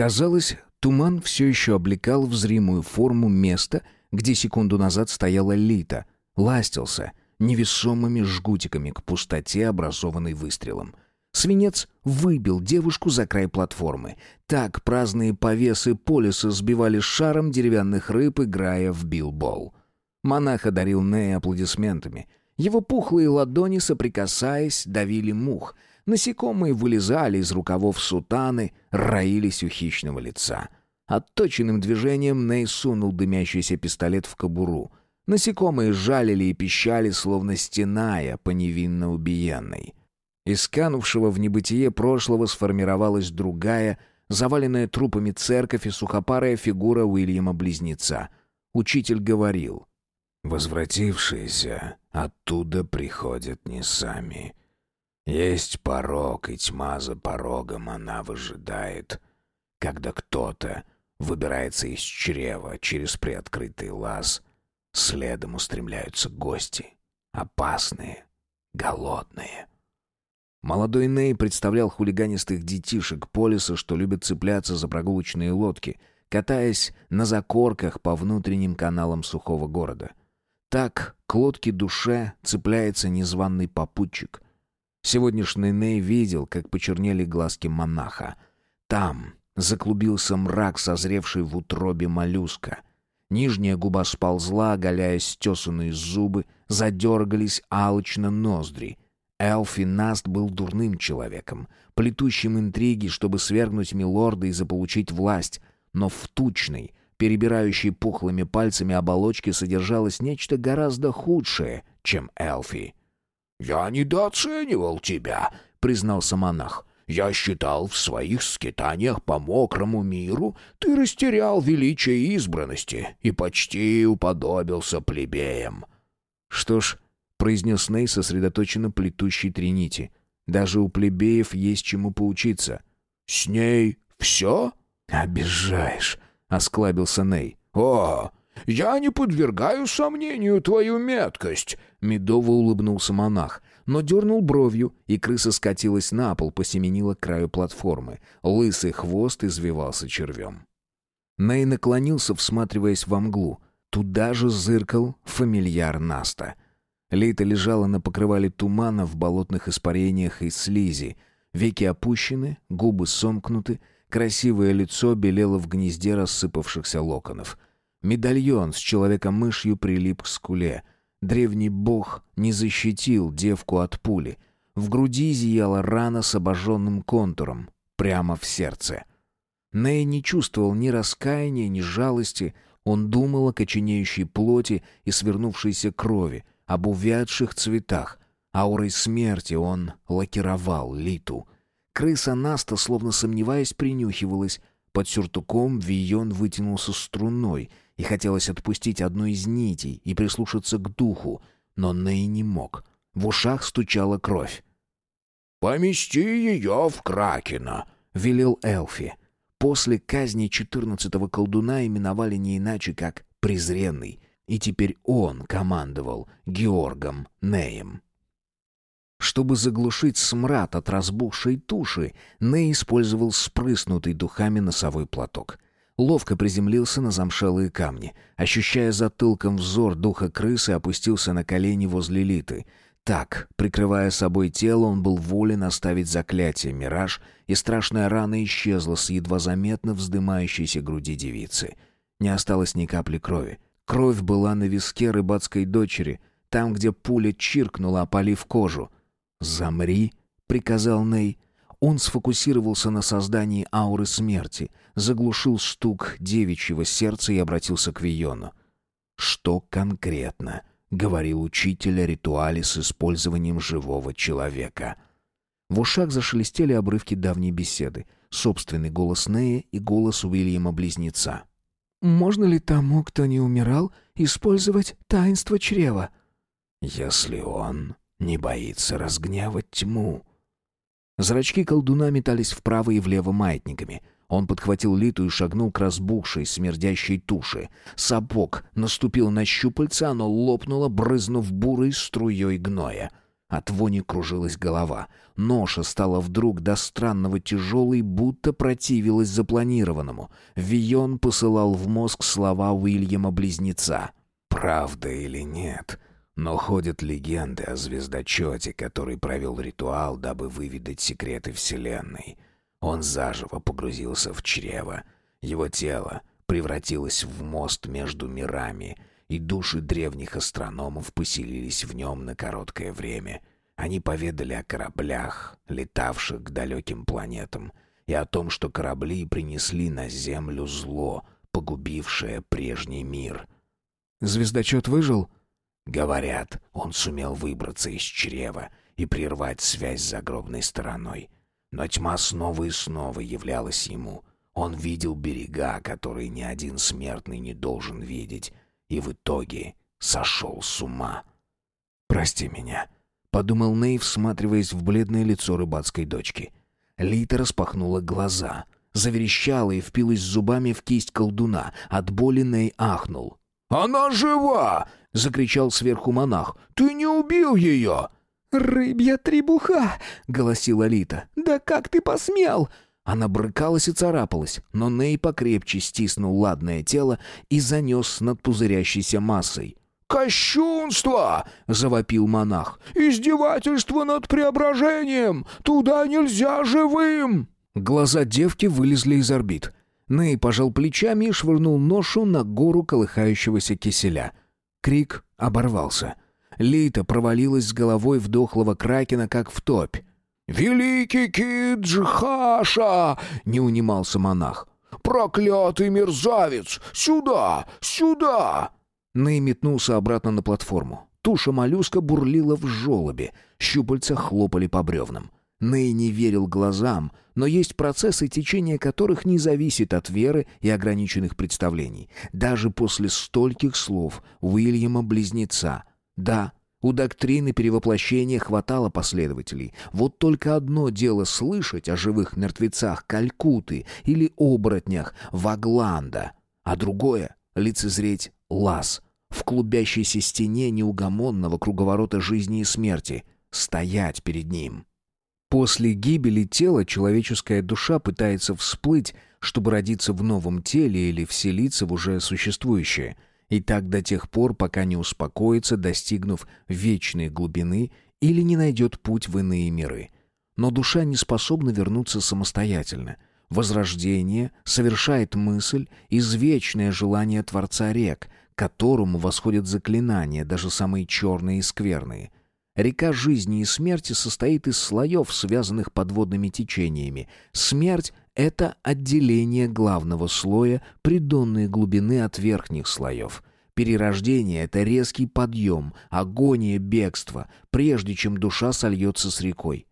Казалось, туман все еще облекал в зримую форму место, где секунду назад стояла Лита, ластился невесомыми жгутиками к пустоте, образованной выстрелом. Свинец выбил девушку за край платформы. Так праздные повесы полиса сбивали шаром деревянных рыб, играя в билбол. Монах одарил Нея аплодисментами. Его пухлые ладони, соприкасаясь, давили мух. Насекомые вылезали из рукавов сутаны, роились у хищного лица. Отточенным движением Ней сунул дымящийся пистолет в кобуру. Насекомые жалили и пищали, словно стеная по невинно убиенной. Из канувшего в небытие прошлого сформировалась другая, заваленная трупами церковь и сухопарая фигура Уильяма-близнеца. Учитель говорил, «Возвратившиеся оттуда приходят не сами. Есть порог, и тьма за порогом она выжидает, когда кто-то выбирается из чрева через приоткрытый лаз, следом устремляются гости, опасные, голодные». Молодой Ней представлял хулиганистых детишек полиса, что любят цепляться за прогулочные лодки, катаясь на закорках по внутренним каналам сухого города. Так к лодке душе цепляется незваный попутчик. Сегодняшний Ней видел, как почернели глазки монаха. Там заклубился мрак, созревший в утробе моллюска. Нижняя губа сползла, оголяя стесанные зубы, задергались алчно ноздри — Элфи Наст был дурным человеком, плетущим интриги, чтобы свергнуть милорда и заполучить власть, но в тучной, перебирающей пухлыми пальцами оболочке содержалось нечто гораздо худшее, чем Элфи. «Я недооценивал тебя», — признался монах. «Я считал, в своих скитаниях по мокрому миру ты растерял величие избранности и почти уподобился плебеям». «Что ж, произнес Ней, сосредоточенно плетущий тринити. «Даже у плебеев есть чему поучиться». «С ней все?» «Обижаешь», — осклабился Ней. «О, я не подвергаю сомнению твою меткость», — медово улыбнулся монах, но дернул бровью, и крыса скатилась на пол, посеменила к краю платформы. Лысый хвост извивался червем. Ней наклонился, всматриваясь во мглу. Туда же зыркал фамильяр Наста — Лейта лежала на покрывале тумана в болотных испарениях и слизи. Веки опущены, губы сомкнуты, красивое лицо белело в гнезде рассыпавшихся локонов. Медальон с человеком-мышью прилип к скуле. Древний бог не защитил девку от пули. В груди зияла рана с обожженным контуром, прямо в сердце. Ней не чувствовал ни раскаяния, ни жалости. Он думал о коченеющей плоти и свернувшейся крови, об увядших цветах. Аурой смерти он лакировал Литу. Крыса Наста, словно сомневаясь, принюхивалась. Под сюртуком Вион вытянулся струной, и хотелось отпустить одну из нитей и прислушаться к духу, но Ней не мог. В ушах стучала кровь. «Помести ее в Кракена», — велел Элфи. После казни четырнадцатого колдуна именовали не иначе, как «презренный», и теперь он командовал Георгом Неем. Чтобы заглушить смрад от разбухшей туши, Ней использовал спрыснутый духами носовой платок. Ловко приземлился на замшелые камни. Ощущая затылком взор духа крысы, опустился на колени возле Литы. Так, прикрывая собой тело, он был волен оставить заклятие «Мираж», и страшная рана исчезла с едва заметно вздымающейся груди девицы. Не осталось ни капли крови. Кровь была на виске рыбацкой дочери, там, где пуля чиркнула, опалив кожу. «Замри», — приказал Ней. Он сфокусировался на создании ауры смерти, заглушил стук девичьего сердца и обратился к Виону. «Что конкретно?» — говорил учитель о ритуале с использованием живого человека. В ушах зашелестели обрывки давней беседы, собственный голос Нея и голос Уильяма-близнеца. Можно ли тому, кто не умирал, использовать таинство чрева? Если он не боится разгневать тьму. Зрачки колдуна метались вправо и влево маятниками. Он подхватил Литу и шагнул к разбухшей, смердящей туше. Сапог наступил на щупальце, оно лопнуло, брызнув бурой струей гноя. От вони кружилась голова. Ноша стала вдруг до странного тяжелой, будто противилась запланированному. Вион посылал в мозг слова Уильяма-близнеца. «Правда или нет?» Но ходят легенды о звездочете, который провел ритуал, дабы выведать секреты Вселенной. Он заживо погрузился в чрево. Его тело превратилось в мост между мирами — и души древних астрономов поселились в нем на короткое время. Они поведали о кораблях, летавших к далеким планетам, и о том, что корабли принесли на Землю зло, погубившее прежний мир. «Звездочет выжил?» Говорят, он сумел выбраться из чрева и прервать связь с загробной стороной. Но тьма снова и снова являлась ему. Он видел берега, которые ни один смертный не должен видеть, и в итоге сошел с ума. «Прости меня», — подумал Ней, всматриваясь в бледное лицо рыбацкой дочки. Лита распахнула глаза, заверещала и впилась зубами в кисть колдуна. От боли Ней ахнул. «Она жива!» — закричал сверху монах. «Ты не убил ее!» «Рыбья требуха!» — голосила Лита. «Да как ты посмел!» Она брыкалась и царапалась, но Ней покрепче стиснул ладное тело и занес над пузырящейся массой. «Кощунство!» — завопил монах. «Издевательство над преображением! Туда нельзя живым!» Глаза девки вылезли из орбит. Ней пожал плечами и швырнул ношу на гору колыхающегося киселя. Крик оборвался. Лита провалилась с головой в дохлого кракена, как в топь. «Великий Киджхаша!» — не унимался монах. «Проклятый мерзавец! Сюда! Сюда!» Ней метнулся обратно на платформу. Туша моллюска бурлила в желобе, щупальца хлопали по бревнам. Ней не верил глазам, но есть процессы, течение которых не зависит от веры и ограниченных представлений. Даже после стольких слов Уильяма-близнеца. Да, у доктрины перевоплощения хватало последователей. Вот только одно дело слышать о живых мертвецах Калькуты или оборотнях Вагланда, а другое — лицезреть лаз в клубящейся стене неугомонного круговорота жизни и смерти, стоять перед ним. После гибели тела человеческая душа пытается всплыть, чтобы родиться в новом теле или вселиться в уже существующее — и так до тех пор, пока не успокоится, достигнув вечной глубины или не найдет путь в иные миры. Но душа не способна вернуться самостоятельно. Возрождение совершает мысль, извечное желание Творца рек, которому восходят заклинания, даже самые черные и скверные. Река жизни и смерти состоит из слоев, связанных подводными течениями. Смерть это отделение главного слоя придонной глубины от верхних слоев. Перерождение — это резкий подъем, агония бегства, прежде чем душа сольется с рекой.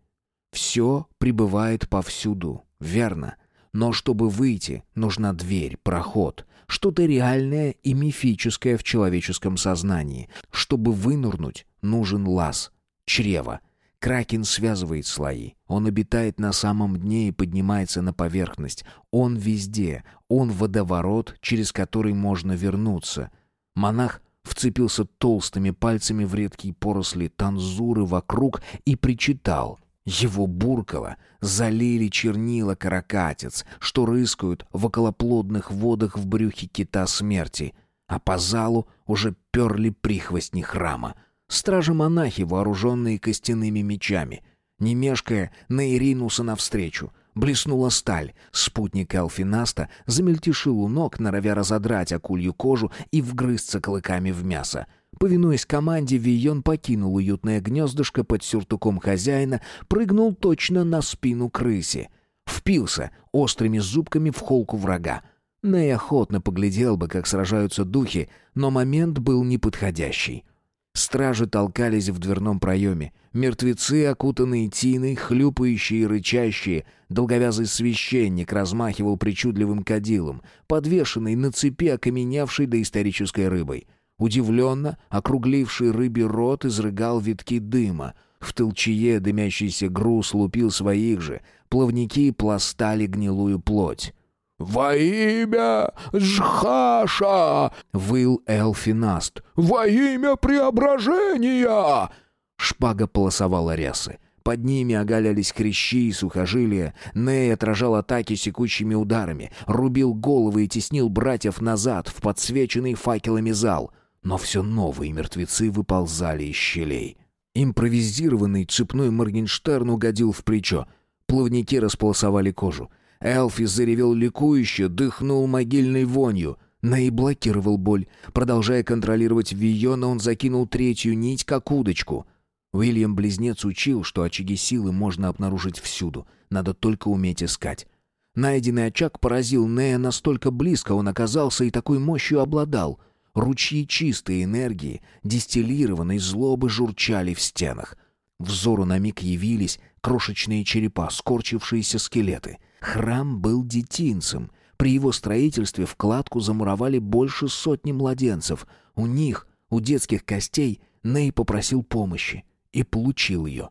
Все пребывает повсюду, верно. Но чтобы выйти, нужна дверь, проход, что-то реальное и мифическое в человеческом сознании. Чтобы вынырнуть, нужен лаз, чрево, Кракен связывает слои. Он обитает на самом дне и поднимается на поверхность. Он везде. Он водоворот, через который можно вернуться. Монах вцепился толстыми пальцами в редкие поросли танзуры вокруг и причитал. Его буркало, залили чернила каракатиц, что рыскают в околоплодных водах в брюхе кита смерти, а по залу уже перли прихвостни храма — Стражи-монахи, вооруженные костяными мечами. Не мешкая, наиринулся навстречу. Блеснула сталь. Спутник Элфинаста замельтешил у ног, норовя разодрать акулью кожу и вгрызться клыками в мясо. Повинуясь команде, Вийон покинул уютное гнездышко под сюртуком хозяина, прыгнул точно на спину крысе. Впился острыми зубками в холку врага. Ней охотно поглядел бы, как сражаются духи, но момент был неподходящий. Стражи толкались в дверном проеме. Мертвецы, окутанные тиной, хлюпающие и рычащие. Долговязый священник размахивал причудливым кадилом, подвешенный на цепи окаменевшей доисторической рыбой. Удивленно, округливший рыбий рот изрыгал витки дыма. В толчее дымящийся груз лупил своих же. Плавники пластали гнилую плоть. «Во имя Джхаша!» — выл Элфинаст. «Во имя преображения!» Шпага полосовала рясы. Под ними оголялись хрящи и сухожилия. Ней отражал атаки секущими ударами, рубил головы и теснил братьев назад в подсвеченный факелами зал. Но все новые мертвецы выползали из щелей. Импровизированный цепной Моргенштерн угодил в плечо. Плавники располосовали кожу. Элфи заревел ликующе, дыхнул могильной вонью. Ней блокировал боль. Продолжая контролировать Вийона, он закинул третью нить, как удочку — Уильям-близнец учил, что очаги силы можно обнаружить всюду, надо только уметь искать. Найденный очаг поразил Нея настолько близко он оказался и такой мощью обладал. Ручьи чистой энергии, дистиллированной злобы журчали в стенах. Взору на миг явились крошечные черепа, скорчившиеся скелеты. Храм был детинцем. При его строительстве в кладку замуровали больше сотни младенцев. У них, у детских костей, Ней попросил помощи и получил ее.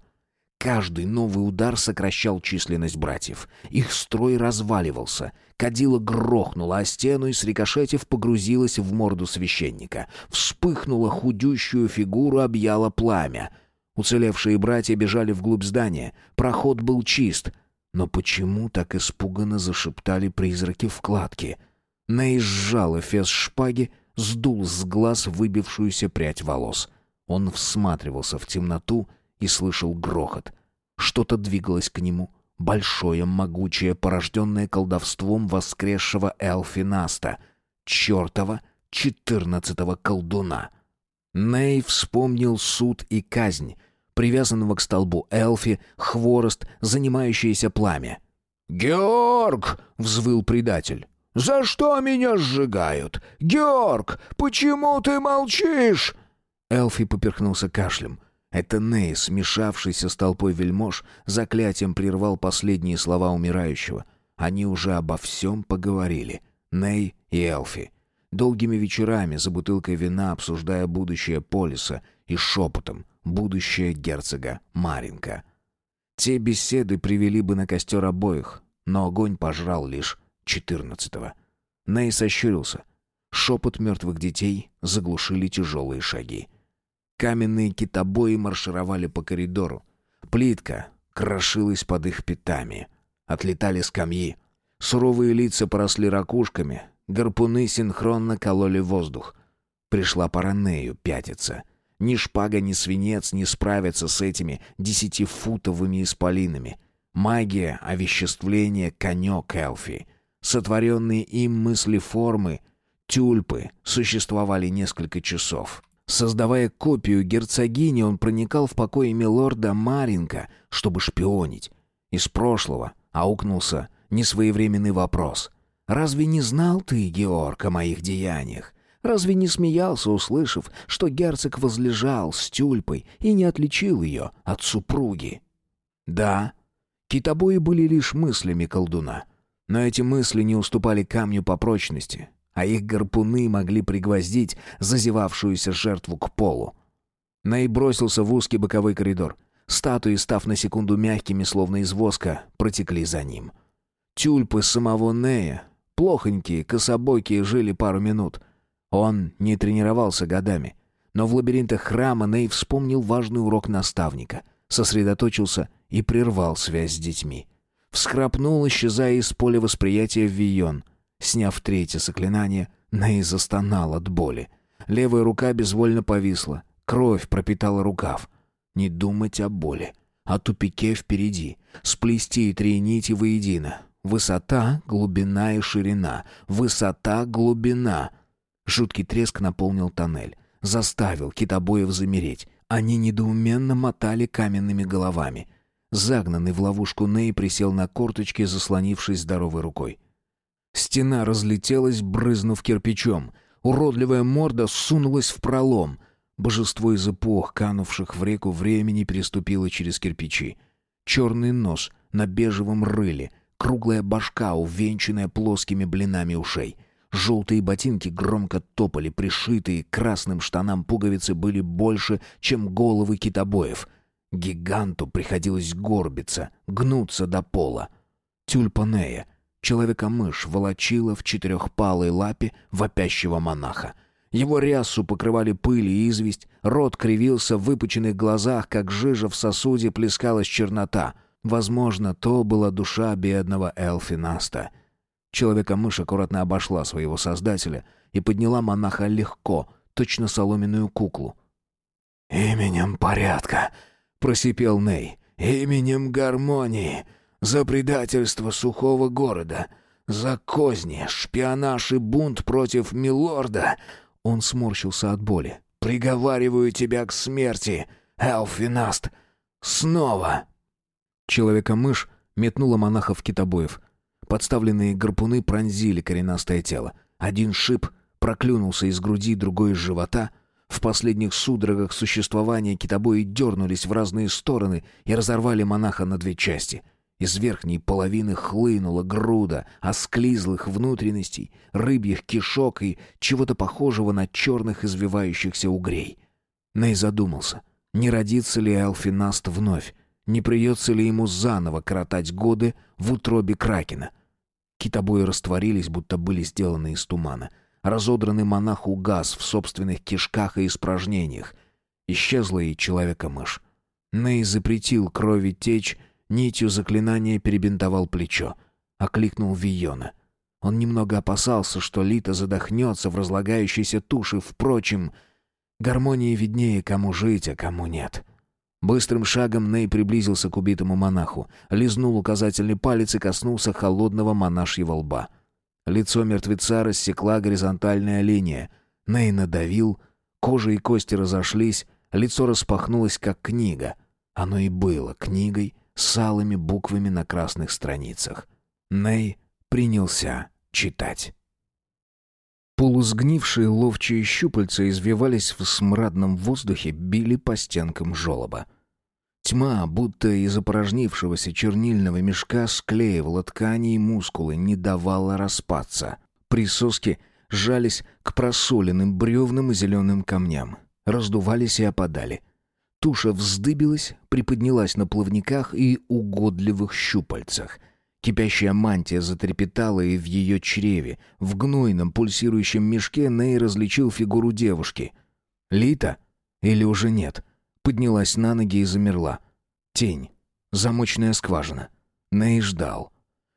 Каждый новый удар сокращал численность братьев. Их строй разваливался. Кадила грохнула о стену и, срикошетив, погрузилась в морду священника. Вспыхнула худющую фигуру, объяло пламя. Уцелевшие братья бежали вглубь здания. Проход был чист. Но почему так испуганно зашептали призраки в кладке? Ней сжал эфес шпаги, сдул с глаз выбившуюся прядь волос — он всматривался в темноту и слышал грохот. Что-то двигалось к нему, большое, могучее, порожденное колдовством воскресшего Элфинаста, чертова четырнадцатого колдуна. Ней вспомнил суд и казнь, привязанного к столбу Элфи, хворост, занимающееся пламя. «Георг!» — взвыл предатель. «За что меня сжигают? Георг, почему ты молчишь?» Элфи поперхнулся кашлем. Это Ней, смешавшийся с толпой вельмож, заклятием прервал последние слова умирающего. Они уже обо всем поговорили. Ней и Элфи. Долгими вечерами за бутылкой вина, обсуждая будущее Полиса и шепотом будущее герцога Маринка. Те беседы привели бы на костер обоих, но огонь пожрал лишь четырнадцатого. Ней сощурился. Шепот мертвых детей заглушили тяжелые шаги. Каменные китобои маршировали по коридору. Плитка крошилась под их пятами. Отлетали скамьи. Суровые лица поросли ракушками. Гарпуны синхронно кололи воздух. Пришла пора Нею пятиться. Ни шпага, ни свинец не справятся с этими десятифутовыми исполинами. Магия, овеществление, конек Элфи. Сотворенные им мысли формы, тюльпы, существовали несколько часов. Создавая копию герцогини, он проникал в покои милорда Маринка, чтобы шпионить. Из прошлого аукнулся несвоевременный вопрос. «Разве не знал ты, Георг, о моих деяниях? Разве не смеялся, услышав, что герцог возлежал с тюльпой и не отличил ее от супруги?» Да, китобои были лишь мыслями колдуна. Но эти мысли не уступали камню по прочности а их гарпуны могли пригвоздить зазевавшуюся жертву к полу. Ней бросился в узкий боковой коридор. Статуи, став на секунду мягкими, словно из воска, протекли за ним. Тюльпы самого Нея, плохонькие, кособокие, жили пару минут. Он не тренировался годами. Но в лабиринтах храма Ней вспомнил важный урок наставника, сосредоточился и прервал связь с детьми. Всхрапнул, исчезая из поля восприятия Вион — Сняв третье заклинание, Ней застонал от боли. Левая рука безвольно повисла. Кровь пропитала рукав. Не думать о боли. О тупике впереди. Сплести три нити воедино. Высота, глубина и ширина. Высота, глубина. Жуткий треск наполнил тоннель. Заставил китобоев замереть. Они недоуменно мотали каменными головами. Загнанный в ловушку Ней присел на корточки, заслонившись здоровой рукой. Стена разлетелась, брызнув кирпичом. Уродливая морда сунулась в пролом. Божество из эпох, канувших в реку времени, переступило через кирпичи. Черный нос на бежевом рыле, круглая башка, увенчанная плоскими блинами ушей. Желтые ботинки громко топали, пришитые красным штанам пуговицы были больше, чем головы китобоев. Гиганту приходилось горбиться, гнуться до пола. Тюльпанея — Человека-мышь волочила в четырехпалой лапе вопящего монаха. Его рясу покрывали пыль и известь, рот кривился в выпученных глазах, как жижа в сосуде плескалась чернота. Возможно, то была душа бедного Элфи Наста. Человека-мышь аккуратно обошла своего создателя и подняла монаха легко, точно соломенную куклу. «Именем порядка», — просипел Ней, — «именем гармонии, за предательство сухого города, за козни, шпионаж и бунт против милорда». Он сморщился от боли. «Приговариваю тебя к смерти, Элфинаст! Снова!» Человека-мышь метнула монаха в китобоев. Подставленные гарпуны пронзили коренастое тело. Один шип проклюнулся из груди, другой из живота. В последних судорогах существования китобои дернулись в разные стороны и разорвали монаха на две части. Из верхней половины хлынула груда осклизлых внутренностей, рыбьих кишок и чего-то похожего на черных извивающихся угрей. Ней задумался, не родится ли Элфинаст вновь, не придется ли ему заново коротать годы в утробе Кракена. Китобои растворились, будто были сделаны из тумана — Разодранный монах угас в собственных кишках и испражнениях. Исчезла и человека-мышь. Ней запретил крови течь, нитью заклинания перебинтовал плечо. Окликнул Вийона. Он немного опасался, что Лита задохнется в разлагающейся туше. Впрочем, гармонии виднее, кому жить, а кому нет. Быстрым шагом Ней приблизился к убитому монаху, лизнул указательный палец и коснулся холодного монашьего лба. Лицо мертвеца рассекла горизонтальная линия. Ней надавил, кожа и кости разошлись, лицо распахнулось, как книга. Оно и было книгой с алыми буквами на красных страницах. Ней принялся читать. Полусгнившие ловчие щупальца извивались в смрадном воздухе, били по стенкам жолоба. Тьма, будто из опорожнившегося чернильного мешка, склеивала ткани и мускулы, не давала распаться. Присоски сжались к просоленным бревнам и зеленым камням. Раздувались и опадали. Туша вздыбилась, приподнялась на плавниках и угодливых щупальцах. Кипящая мантия затрепетала и в ее чреве. В гнойном пульсирующем мешке Ней различил фигуру девушки. «Лита? Или уже нет?» поднялась на ноги и замерла. Тень. Замочная скважина. Ней ждал.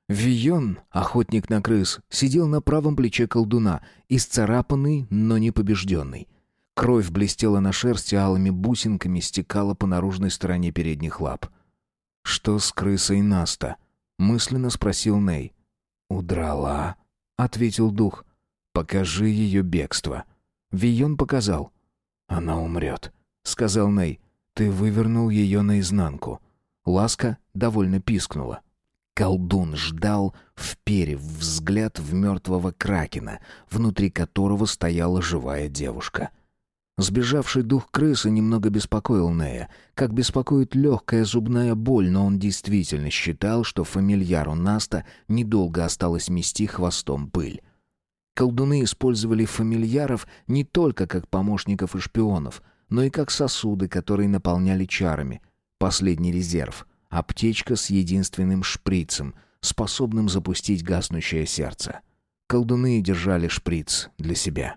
Вион, охотник на крыс, сидел на правом плече колдуна, исцарапанный, но не побежденный. Кровь блестела на шерсти алыми бусинками, стекала по наружной стороне передних лап. «Что с крысой Наста?» — мысленно спросил Ней. «Удрала», — ответил дух. «Покажи ее бегство». Вион показал. «Она умрет», — сказал Ней. Ты вывернул ее наизнанку. Ласка довольно пискнула. Колдун ждал, вперев взгляд в мертвого кракена, внутри которого стояла живая девушка. Сбежавший дух крысы немного беспокоил Нея, как беспокоит легкая зубная боль, но он действительно считал, что фамильяру Наста недолго осталось мести хвостом пыль. Колдуны использовали фамильяров не только как помощников и шпионов, но и как сосуды, которые наполняли чарами. Последний резерв — аптечка с единственным шприцем, способным запустить гаснущее сердце. Колдуны держали шприц для себя.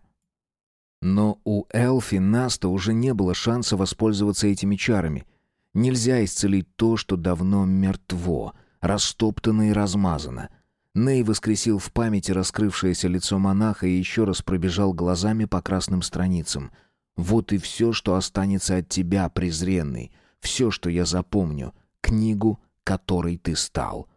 Но у Элфи Наста уже не было шанса воспользоваться этими чарами. Нельзя исцелить то, что давно мертво, растоптано и размазано. Ней воскресил в памяти раскрывшееся лицо монаха и еще раз пробежал глазами по красным страницам — вот и все, что останется от тебя, презренный. Все, что я запомню. Книгу, которой ты стал.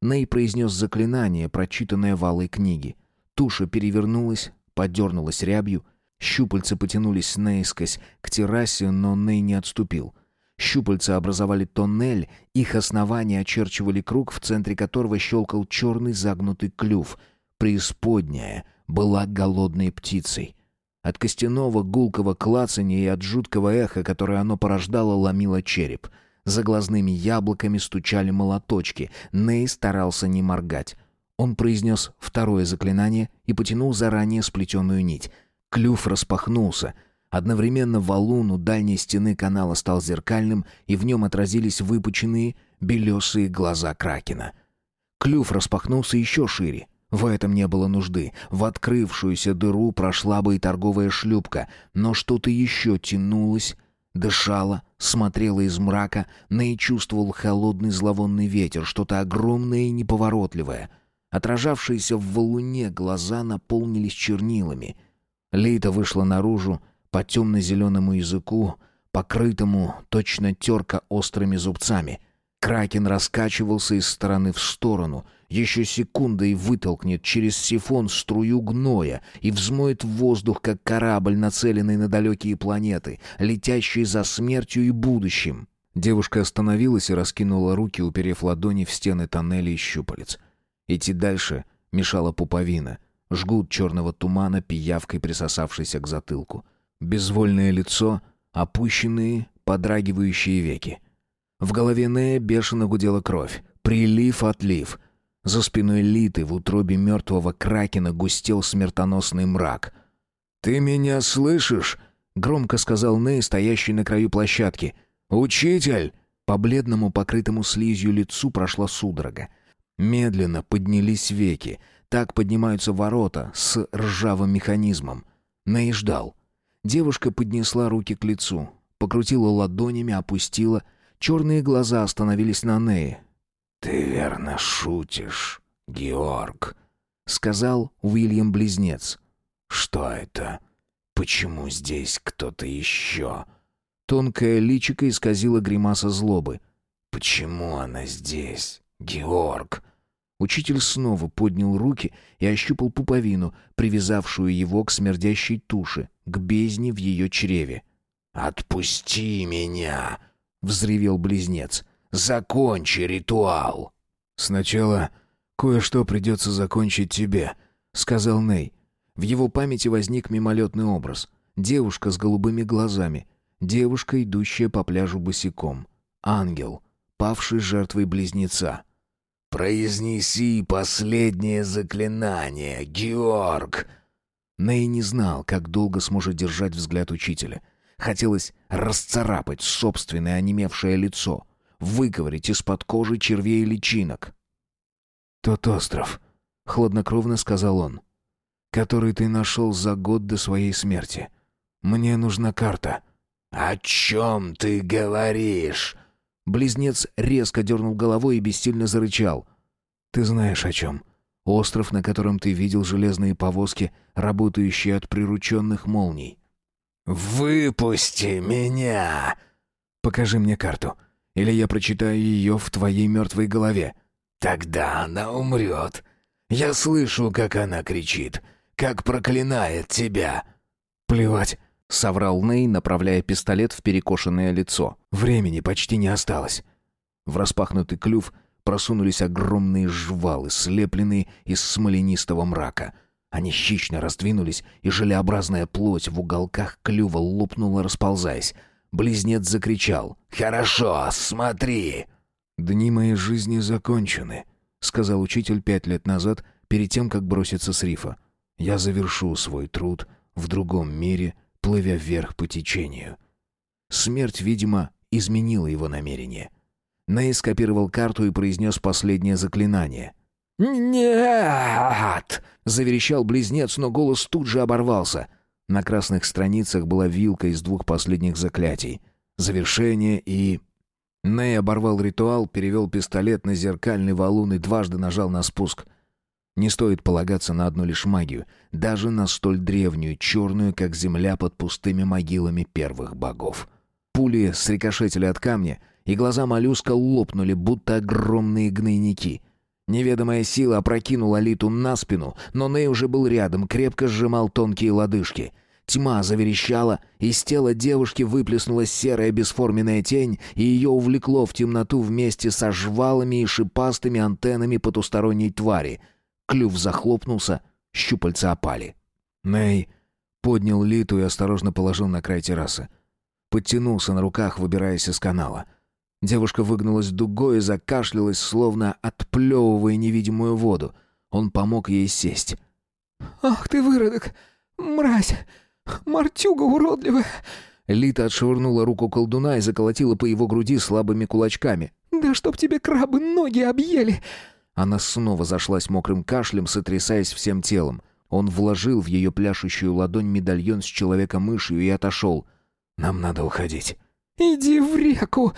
Ней произнес заклинание, прочитанное в алой книге. Туша перевернулась, подернулась рябью. Щупальца потянулись наискось к террасе, но Ней не отступил. Щупальца образовали тоннель, их основания очерчивали круг, в центре которого щелкал черный загнутый клюв. Преисподняя была голодной птицей — от костяного гулкого клацания и от жуткого эха, которое оно порождало, ломило череп. За глазными яблоками стучали молоточки. Ней старался не моргать. Он произнес второе заклинание и потянул заранее сплетенную нить. Клюв распахнулся. Одновременно валун у дальней стены канала стал зеркальным, и в нем отразились выпученные белесые глаза Кракена. Клюв распахнулся еще шире. В этом не было нужды. В открывшуюся дыру прошла бы и торговая шлюпка, но что-то еще тянулось, дышало, смотрело из мрака, Ней чувствовал холодный зловонный ветер, что-то огромное и неповоротливое. Отражавшиеся в валуне глаза наполнились чернилами. Лейта вышла наружу по темно-зеленому языку, покрытому точно терка острыми зубцами. Кракен раскачивался из стороны в сторону — еще секунда и вытолкнет через сифон струю гноя и взмоет в воздух, как корабль, нацеленный на далекие планеты, летящий за смертью и будущим. Девушка остановилась и раскинула руки, уперев ладони в стены тоннеля и щупалец. Идти дальше мешала пуповина, жгут черного тумана, пиявкой присосавшейся к затылку. Безвольное лицо, опущенные, подрагивающие веки. В голове Нея бешено гудела кровь. Прилив-отлив — за спиной Литы в утробе мертвого кракена густел смертоносный мрак. «Ты меня слышишь?» — громко сказал Ней, стоящий на краю площадки. «Учитель!» По бледному, покрытому слизью лицу прошла судорога. Медленно поднялись веки. Так поднимаются ворота с ржавым механизмом. Ней ждал. Девушка поднесла руки к лицу, покрутила ладонями, опустила. Черные глаза остановились на Нее. «Ты верно шутишь, Георг», — сказал Уильям-близнец. «Что это? Почему здесь кто-то еще?» Тонкое личико исказило гримаса злобы. «Почему она здесь, Георг?» Учитель снова поднял руки и ощупал пуповину, привязавшую его к смердящей туше, к бездне в ее чреве. «Отпусти меня!» — взревел близнец. Закончи ритуал!» «Сначала кое-что придется закончить тебе», — сказал Ней. В его памяти возник мимолетный образ. Девушка с голубыми глазами. Девушка, идущая по пляжу босиком. Ангел, павший жертвой близнеца. «Произнеси последнее заклинание, Георг!» Ней не знал, как долго сможет держать взгляд учителя. Хотелось расцарапать собственное онемевшее лицо — выковырить из-под кожи червей и личинок. «Тот остров», — хладнокровно сказал он, — «который ты нашел за год до своей смерти. Мне нужна карта». «О чем ты говоришь?» Близнец резко дернул головой и бессильно зарычал. «Ты знаешь о чем. Остров, на котором ты видел железные повозки, работающие от прирученных молний». «Выпусти меня!» «Покажи мне карту. Или я прочитаю ее в твоей мертвой голове?» «Тогда она умрет. Я слышу, как она кричит, как проклинает тебя». «Плевать», — соврал Ней, направляя пистолет в перекошенное лицо. «Времени почти не осталось». В распахнутый клюв просунулись огромные жвалы, слепленные из смоленистого мрака. Они хищно раздвинулись, и желеобразная плоть в уголках клюва лопнула, расползаясь. Близнец закричал. «Хорошо, смотри!» «Дни моей жизни закончены», — сказал учитель пять лет назад, перед тем, как броситься с рифа. «Я завершу свой труд в другом мире, плывя вверх по течению». Смерть, видимо, изменила его намерение. Ней скопировал карту и произнес последнее заклинание. «Нет!» — заверещал близнец, но голос тут же оборвался — на красных страницах была вилка из двух последних заклятий. Завершение и... Ней оборвал ритуал, перевел пистолет на зеркальный валун и дважды нажал на спуск. Не стоит полагаться на одну лишь магию, даже на столь древнюю, черную, как земля под пустыми могилами первых богов. Пули срикошетили от камня, и глаза моллюска лопнули, будто огромные гнойники — Неведомая сила опрокинула Литу на спину, но Ней уже был рядом, крепко сжимал тонкие лодыжки. Тьма заверещала, из тела девушки выплеснулась серая бесформенная тень, и ее увлекло в темноту вместе со жвалами и шипастыми антеннами потусторонней твари. Клюв захлопнулся, щупальца опали. Ней поднял Литу и осторожно положил на край террасы. Подтянулся на руках, выбираясь из канала — Девушка выгнулась дугой и закашлялась, словно отплевывая невидимую воду. Он помог ей сесть. «Ах ты, выродок! Мразь! Мартюга уродливая!» Лита отшвырнула руку колдуна и заколотила по его груди слабыми кулачками. «Да чтоб тебе крабы ноги объели!» Она снова зашлась мокрым кашлем, сотрясаясь всем телом. Он вложил в ее пляшущую ладонь медальон с человека-мышью и отошел. «Нам надо уходить». «Иди в реку!»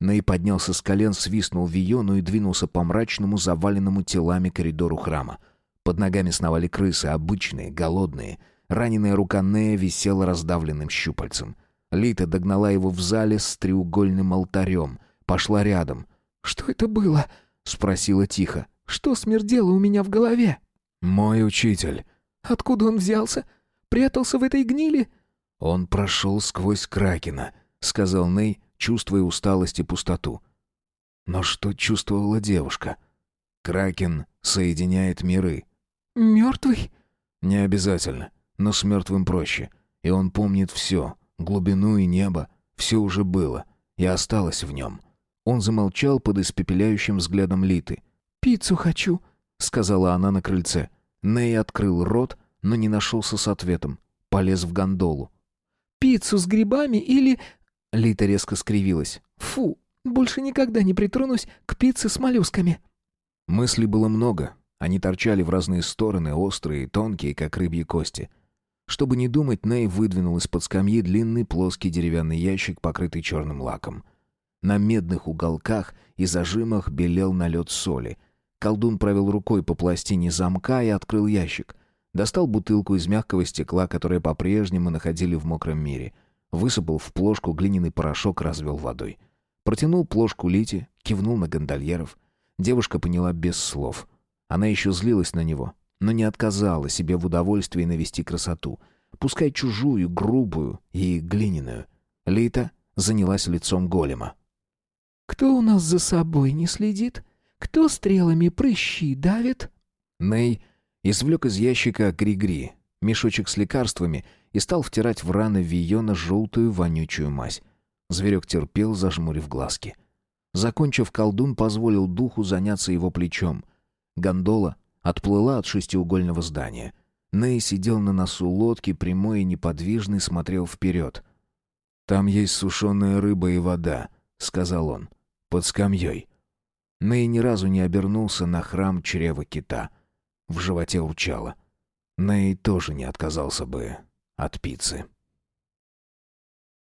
Ней поднялся с колен, свистнул Виону и двинулся по мрачному, заваленному телами коридору храма. Под ногами сновали крысы, обычные, голодные. Раненая рука Нея висела раздавленным щупальцем. Лита догнала его в зале с треугольным алтарем. Пошла рядом. «Что это было?» — спросила тихо. «Что смердело у меня в голове?» «Мой учитель». «Откуда он взялся? Прятался в этой гнили?» «Он прошел сквозь Кракена», — сказал Ней, чувствуя усталость и пустоту. Но что чувствовала девушка? Кракен соединяет миры. «Мертвый?» «Не обязательно, но с мертвым проще. И он помнит все, глубину и небо, все уже было, и осталось в нем». Он замолчал под испепеляющим взглядом Литы. «Пиццу хочу», — сказала она на крыльце. Ней открыл рот, но не нашелся с ответом. Полез в гондолу. «Пиццу с грибами или Лита резко скривилась. «Фу, больше никогда не притронусь к пицце с моллюсками». Мыслей было много. Они торчали в разные стороны, острые тонкие, как рыбьи кости. Чтобы не думать, Ней выдвинул из-под скамьи длинный плоский деревянный ящик, покрытый черным лаком. На медных уголках и зажимах белел налет соли. Колдун провел рукой по пластине замка и открыл ящик. Достал бутылку из мягкого стекла, которое по-прежнему находили в мокром мире — Высыпал в плошку глиняный порошок, развел водой. Протянул плошку Лите, кивнул на гондольеров. Девушка поняла без слов. Она еще злилась на него, но не отказала себе в удовольствии навести красоту. Пускай чужую, грубую и глиняную. Лита занялась лицом голема. «Кто у нас за собой не следит? Кто стрелами прыщи давит?» Ней извлек из ящика гри-гри, мешочек с лекарствами и стал втирать в раны Вийона желтую вонючую мазь. Зверек терпел, зажмурив глазки. Закончив, колдун позволил духу заняться его плечом. Гондола отплыла от шестиугольного здания. Ней сидел на носу лодки, прямой и неподвижный, смотрел вперед. «Там есть сушеная рыба и вода», — сказал он, — «под скамьей». Ней ни разу не обернулся на храм чрева кита. В животе урчало. Ней тоже не отказался бы от пиццы.